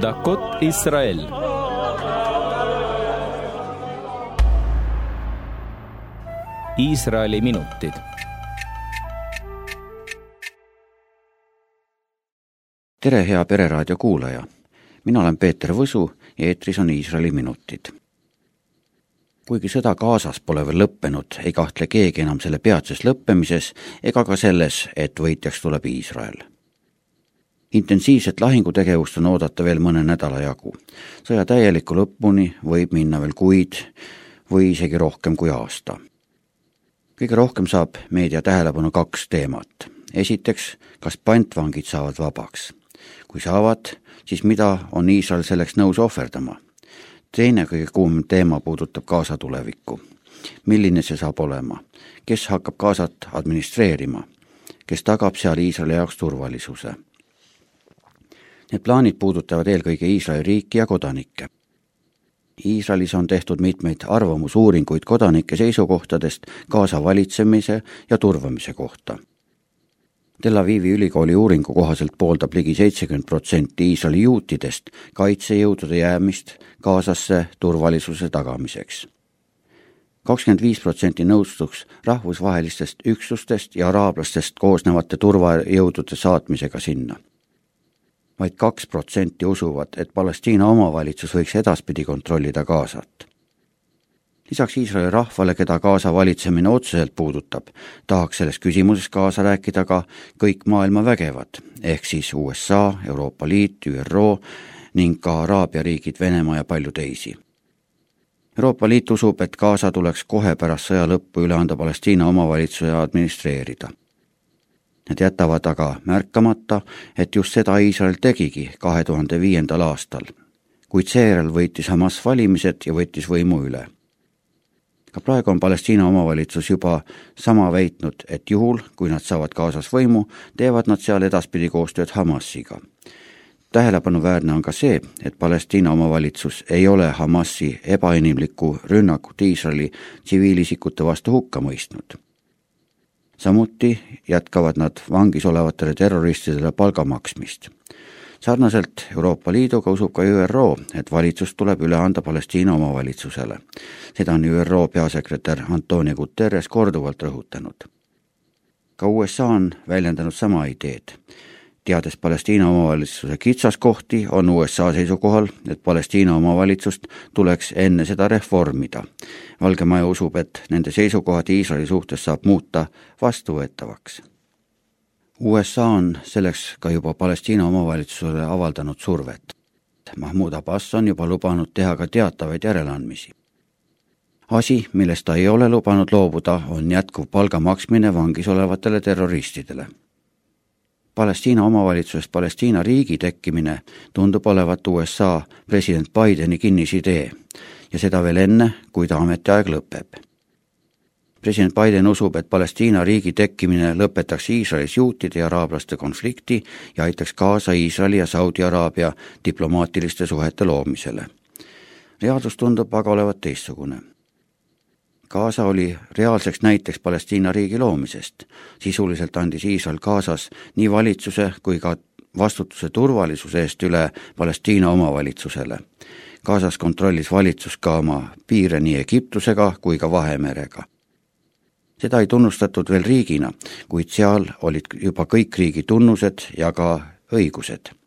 דקות ישראל Iisraeli minutid. tere, hea Pereraadio kuulaja. mina olen Peeter Võsu ja eetris on Iisraeli minutid. kuigi sõda Gazas pole veel lõppenud, ei kahtle keegi enam selle peatses lõppemises ega ka selles, et võitjaks tuleb Iisrael intensiivset lahingutegevust on oodata veel mõne nädala jagu. sõja täieliku lõpuni võib minna veel kuid või isegi rohkem kui aasta kõige rohkem saab meedia tähelepanu kaks teemat. esiteks, kas pantvangid saavad vabaks? kui saavad, siis mida on Iisrael selleks nõus ohverdama? teine kõige kuum teema puudutab Gaza tulevikku. milline see saab olema? kes hakkab Gazat administreerima? kes tagab seal Iisraeli jaoks turvalisuse? Need plaanid puudutavad eelkõige Iisraeli riiki ja kodanikke Iisraelis on tehtud mitmeid arvamusuuringuid kodanike seisukohtadest Gaza valitsemise ja turvamise kohta. Tel Avivi ülikooli uuringu kohaselt pooldab ligi seitsekümmend protsenti Iisraeli juutidest kaitsejõudude jäämist Gazasse turvalisuse tagamiseks. kakskümmend viis protsenti nõustuks rahvusvahelistest üksustest ja araablastest koosnevate turvajõudude saatmisega sinna vaid kaks protsenti usuvad, et Palestiina omavalitsus võiks edaspidi kontrollida Gazat. lisaks Iisraeli rahvale, keda Gaza valitsemine otseselt puudutab, tahaks selles küsimuses kaasa rääkida ka kõik maailma vägevad, ehk siis USA, Euroopa Liit, ÜRO ning ka Araabia riigid, Venemaa ja palju teisi Euroopa Liit usub, et Gaza tuleks kohe pärast sõja lõppu üle anda Palestiina omavalitsuse administreerida Need jätavad aga märkamata, et just seda Iisrael tegigi kahe tuhande viiendal aastal. kuid seejärel võitis Hamas valimised ja võttis võimu üle. ka praegu on Palestiina omavalitsus juba sama väitnud, et juhul, kui nad saavad Gazas võimu, teevad nad seal edaspidi koostööd Hamasiga tähelepanuväärne on ka see, et Palestiina omavalitsus ei ole Hamasi ebainimlikku rünnakut Iisraeli tsiviilisikute vastu hukka mõistnud samuti jätkavad nad vangis olevatele terroristidele palga maksmist. sarnaselt Euroopa Liiduga usub ka ÜRO, et valitsus tuleb üle anda Palestiina omavalitsusele. seda on ÜRO peasekretär Antonio Guterres korduvalt rõhutanud. ka USA on väljendanud sama ideed teades Palestiina omavalitsuse kitsaskohti, on USA seisukohal, et Palestiina omavalitsust tuleks enne seda reformida. Valge Maja usub, et nende seisukohad Iisraeli suhtes saab muuta vastuvõetavaks. USA on selleks ka juba Palestiina omavalitsusele avaldanud survet. Mahmoud Abbas on juba lubanud teha ka teatavaid järeleandmisi asi, millest ta ei ole lubanud loobuda, on jätkuv palga maksmine vangis olevatele terroristidele Palestiina omavalitsusest Palestiina riigi tekkimine tundub olevat USA president Bideni kinnisidee ja seda veel enne, kui ta ametiaeg lõpeb. president Biden usub, et Palestiina riigi tekkimine lõpetaks Iisraelis juutide ja araablaste konflikti ja aitaks kaasa Iisraeli ja Saudi Araabia diplomaatiliste suhete loomisele. reaalsus tundub aga olevat teistsugune Gaza oli reaalseks näiteks Palestiina riigi loomisest. sisuliselt andis Iisrael Gazas nii valitsuse kui ka vastutuse turvalisuse eest üle Palestiina omavalitsusele. Gazas kontrollis valitsus ka oma piire nii Egiptusega kui ka Vahemerega. seda ei tunnustatud veel riigina, kuid seal olid juba kõik riigi tunnused ja ka õigused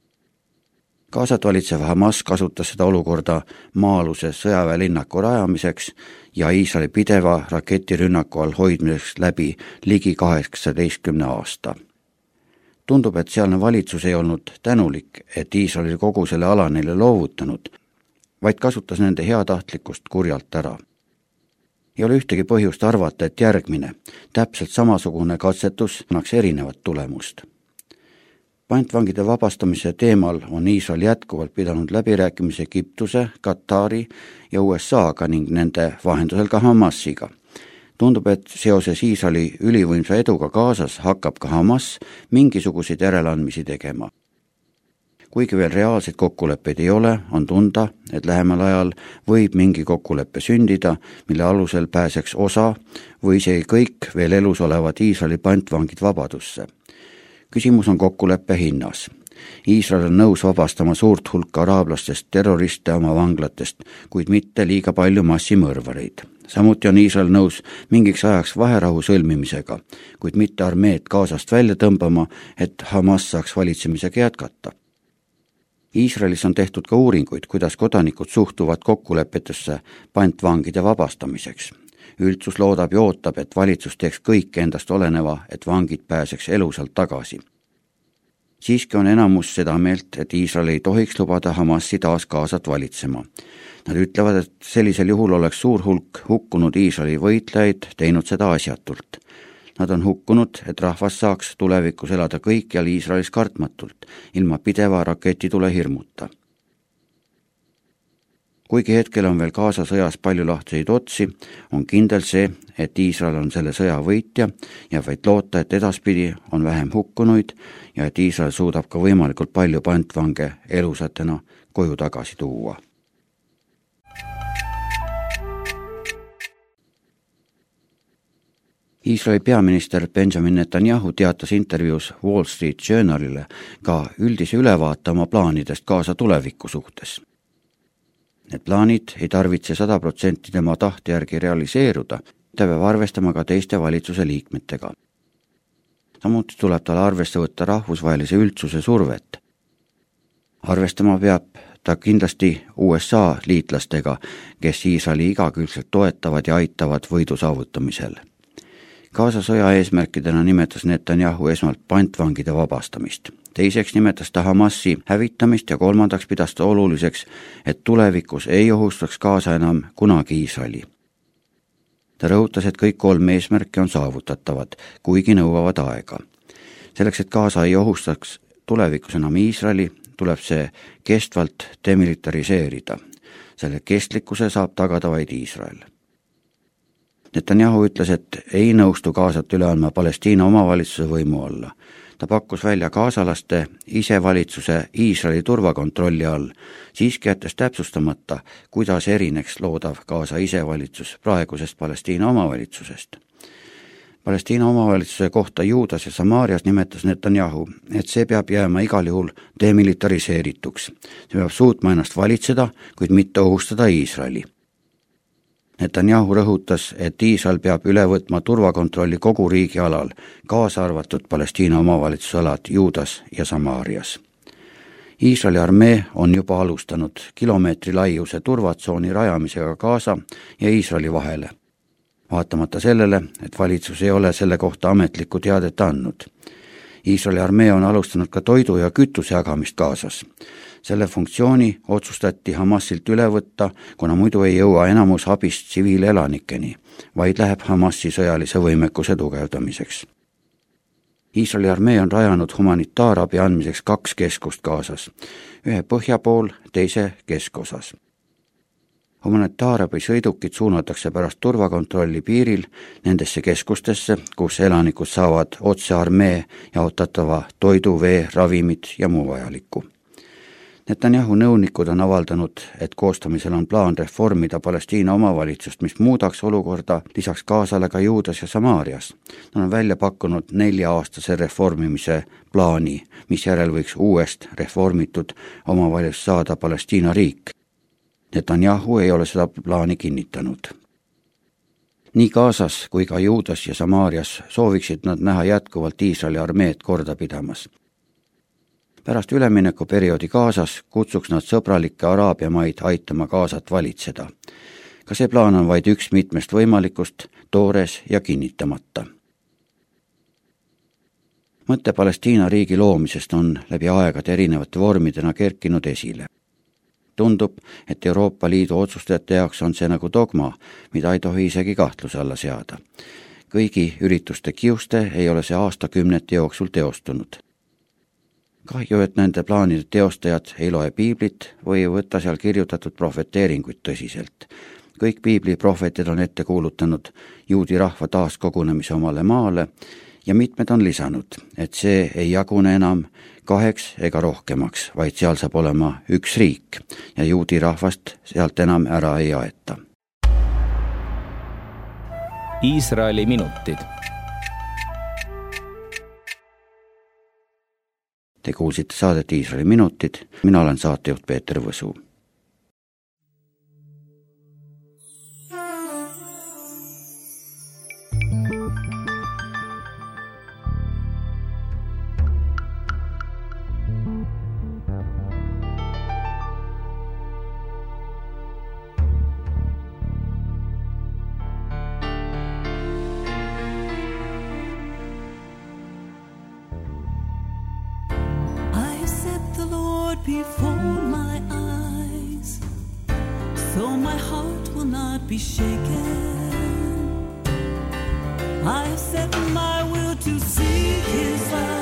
Gazat valitsev Hamas kasutas seda olukorda maa-aluse sõjaväelinnaku rajamiseks ja Iisraeli pideva raketirünnaku all hoidmiseks läbi ligi kaheksateistkümne aasta. tundub, et sealne valitsus ei olnud tänulik, et Iisrael kogu selle ala neile loovutanud, vaid kasutas nende heatahtlikkust kurjalt ära. ei ole ühtegi põhjust arvata, et järgmine, täpselt samasugune katsetus annaks erinevat tulemust pantvangide vabastamise teemal on Iisrael jätkuvalt pidanud läbirääkimisi Egiptuse, Katari ja USA-ga ning nende vahendusel ka Hamasiga. tundub, et seoses Iisraeli ülivõimsa eduga Gazas hakkab ka Hamas mingisuguseid järeleandmisi tegema. kuigi veel reaalseid kokkuleppeid ei ole, on tunda, et lähemal ajal võib mingi kokkulepe sündida, mille alusel pääseks osa või isegi kõik veel elus olevad Iisraeli pantvangid vabadusse küsimus on kokkuleppe hinnas. Iisrael on nõus vabastama suurt hulka araablastest terroriste oma vanglatest, kuid mitte liiga palju massimõrvareid. samuti on Iisrael nõus mingiks ajaks vaherahu sõlmimisega, kuid mitte armeed Gazast välja tõmbama, et Hamas saaks valitsemisega jätkata. Iisraelis on tehtud ka uuringuid, kuidas kodanikud suhtuvad kokkulepetesse pantvangide vabastamiseks üldsus loodab ja ootab, et valitsus teeks kõik endast oleneva, et vangid pääseks elusalt tagasi siiski on enamus seda meelt, et Iisrael ei tohiks lubada Hamasi taas Gazat valitsema. Nad ütlevad, et sellisel juhul oleks suur hulk hukkunud Iisraeli võitlejaid teinud seda asjatult. Nad on hukkunud, et rahvas saaks tulevikus elada kõikjal Iisraelis kartmatult, ilma pideva raketitule hirmuta kuigi hetkel on veel Gaza sõjas palju lahtiseid otsi, on kindel see, et Iisrael on selle sõja võitja ja vaid loota, et edaspidi on vähem hukkunuid ja et Iisrael suudab ka võimalikult palju pantvange elusatena koju tagasi tuua. Iisraeli peaminister Benjamin Netanyahu teatas intervjuus Wall Street Journalile ka üldise ülevaate oma plaanidest Gaza tuleviku suhtes Need plaanid ei tarvitse sada protsenti tema tahte järgi realiseeruda, ta peab arvestama ka teiste valitsuse liikmetega. samuti tuleb tal arvesse võtta rahvusvahelise üldsuse survet. arvestama peab ta kindlasti USA liitlastega, kes Iisraeli igakülgselt toetavad ja aitavad võidu saavutamisel. Gaza sõja eesmärkidena nimetas Netanyahu esmalt pantvangide vabastamist teiseks nimetas ta Hamasi hävitamist ja kolmandaks pidas ta oluliseks, et tulevikus ei ohustaks Gaza enam kunagi Iisraeli. ta rõhutas, et kõik kolm eesmärki on saavutatavad, kuigi nõuavad aega. selleks, et Gaza ei ohustaks tulevikus enam Iisraeli, tuleb see kestvalt demilitariseerida. selle kestlikkuse saab tagada vaid Iisrael Netanyahu ütles, et ei nõustu Gazat üle andma Palestiina omavalitsuse võimu alla ta pakkus välja kaasalaste isevalitsuse Iisraeli turvakontrolli all, siiski jättes täpsustamata, kuidas erineks loodav Gaza isevalitsus praegusest Palestiina omavalitsusest. Palestiina omavalitsuse kohta Juudas ja Samaarias nimetas Netanyahu, et see peab jääma igal juhul demilitariseerituks. see peab suutma ennast valitseda, kuid mitte ohustada Iisraeli Netanyahu rõhutas, et Iisrael peab üle võtma turvakontrolli kogu riigi alal, kaasa arvatud Palestiina omavalitsusalad Juudas ja Samaarias. Iisraeli armee on juba alustanud kilomeetri laiuse turvatsooni rajamisega Gaza ja Iisraeli vahele. vaatamata sellele, et valitsus ei ole selle kohta ametlikku teadet andnud. Iisraeli armee on alustanud ka toidu ja kütuse jagamist Gazas selle funktsiooni otsustati Hamasilt üle võtta, kuna muidu ei jõua enamus abist tsiviilelanikeni, vaid läheb Hamasi sõjalise võimekuse tugevdamiseks. Iisraeli armee on rajanud humanitaarabi andmiseks kaks keskust Gazas, ühe põhja pool, teise keskosas humanitaarabi sõidukid suunatakse pärast turvakontrolli piiril nendesse keskustesse, kus elanikud saavad otse armee jaotatava toidu, vee, ravimid ja muu vajalikku. Netanyahu nõunikud on avaldanud, et koostamisel on plaan reformida Palestiina omavalitsust, mis muudaks olukorda lisaks Gazale ka Juudas ja Samaarias. Nad on välja pakkunud nelja-aastase reformimise plaani, misjärel võiks uuest reformitud omavalitsus saada Palestiina riik. Netanyahu ei ole seda plaani kinnitanud nii Gazas kui ka Juudas ja Samaarias sooviksid nad näha jätkuvalt Iisraeli armeed korda pidamas pärast üleminekuperioodi Gazas kutsuks nad sõbralikke Araabia maid aitama Gazat valitseda. ka see plaan on vaid üks mitmest võimalikust, toores ja kinnitamata. mõte Palestiina riigi loomisest on läbi aegade erinevate vormidena kerkinud esile. tundub, et Euroopa Liidu otsustajate jaoks on see nagu dogma, mida ei tohi isegi kahtluse alla seada. kõigi ürituste kiuste ei ole see aastakümnete jooksul teostunud kahju, et nende plaanide teostajad ei loe piiblit või ei võta seal kirjutatud prohveteeringuid tõsiselt. kõik piibli prohvetid on ette kuulutanud juudi rahva taaskogunemise omale maale ja mitmed on lisanud, et see ei jagune enam kaheks ega rohkemaks, vaid seal saab olema üks riik ja juudi rahvast sealt enam ära ei aeta. Iisraeli minutid Te kuulsite saadet Iisraeli minutid, mina olen saatejuht Peeter Võsu. be shaken. I have set my will to seek his love.